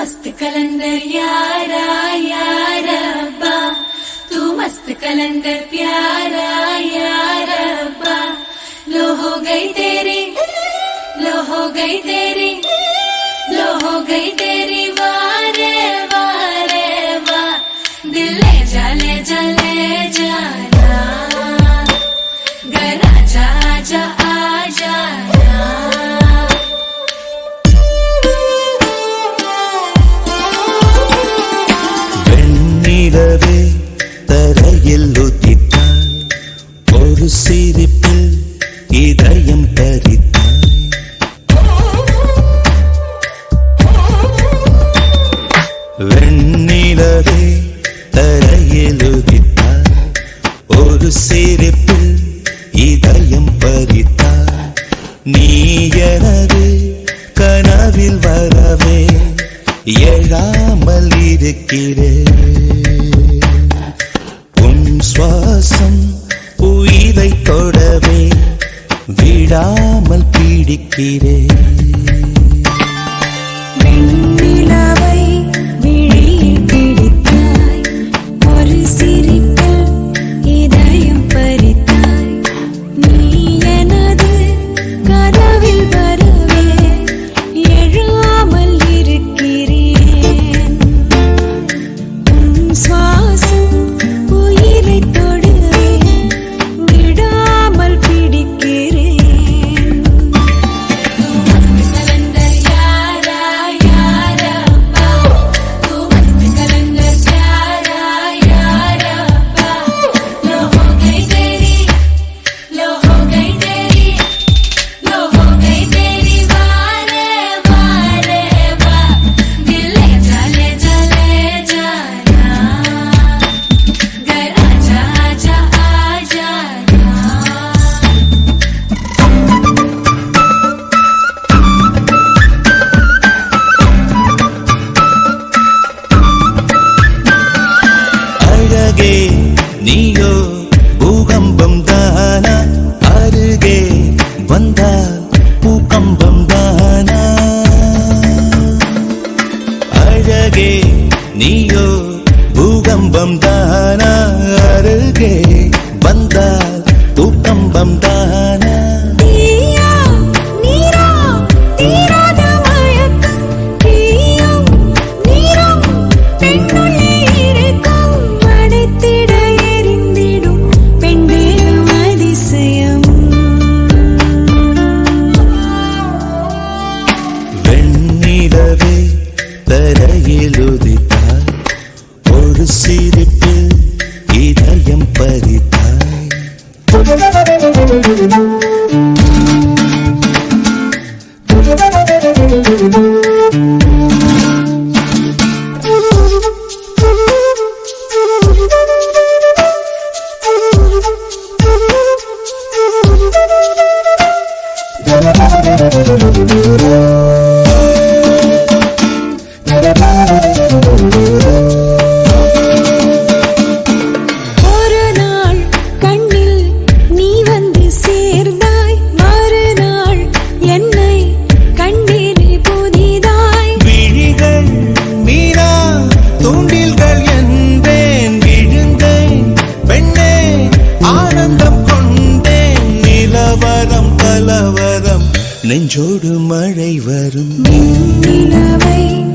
मस्त कलंदर यारा यारा अब्बा। तू मस्त कलंदर प्यारा, यारा अब्बा। लो हो गई तेरी, लो हो गई तेरी, लो हो गई तेरी वारे वारे वा दिल ले जा ले जा, ले जाना। घर जा आजा தரையில் ஒரு சிரிப்பில் இதயம் பறித்தாய் வெண்ணிலவே தரையில் உதித்தாய். ஒரு சிரிப்பில் இதயம் பறித்தாய். நீ எனது கனவில் வரவே எழாமல் இருக்கிறேன். சுவாசம் உயிரை தொடவே விடாமல் பீடிக்கிறேன். நீயோ பூகம்பம் தானா அருகே வந்தால் பூகம்பம் தானா? தீயா ஒரு நெஞ்சோடு மழை வரும். நிலவை